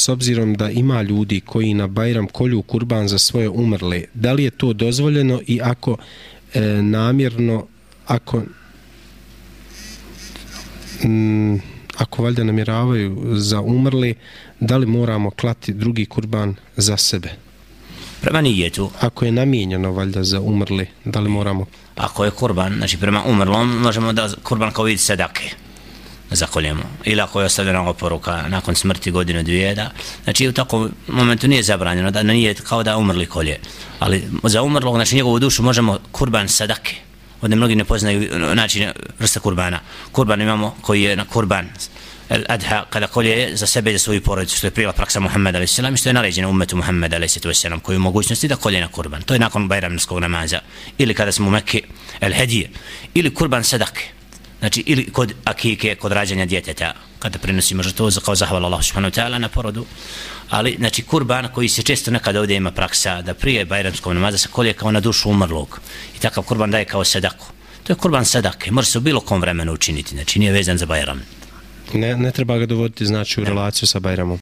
s obzirom da ima ljudi koji na Bajram kolju kurban za svoje umrle, da li je to dozvoljeno i ako e, namjerno, ako m, ako valjda namjeravaju za umrli, da li moramo klati drugi kurban za sebe? Prema nijetu. Ako je namijenjeno valjda za umrli, da li moramo? Ako je kurban, znači prema umrlom, možemo da kurban kao vidi sedake zakoljemo. Ili ako je ostavljena oporuka nakon smrti godine dvije, da, znači u takvom momentu nije zabranjeno, da nije kao da umrli kolje. Ali za umrlog, znači njegovu dušu možemo kurban sadake. Ovdje mnogi ne poznaju način vrsta kurbana. Kurban imamo koji je na kurban el adha kada kolje za sebe i za svoju porodicu što je prijela praksa Muhammeda a.s. i što je naređena umetu Muhammeda a.s. koji je mogućnosti da kolje na kurban. To je nakon bajramskog namaza. Ili kada smo u Mekke el hedije. Ili kurban sadake znači ili kod akike, kod rađanja djeteta, kada prinosimo žrtvu kao zahvala Allah subhanahu ta'ala na porodu, ali znači kurban koji se često nekada ovdje ima praksa da prije bajramskog namaza se kolje kao na dušu umrlog i takav kurban daje kao sedaku. To je kurban sedake, može se u bilo kom vremenu učiniti, znači nije vezan za bajram. Ne, ne treba ga dovoditi znači u relaciju sa bajramom.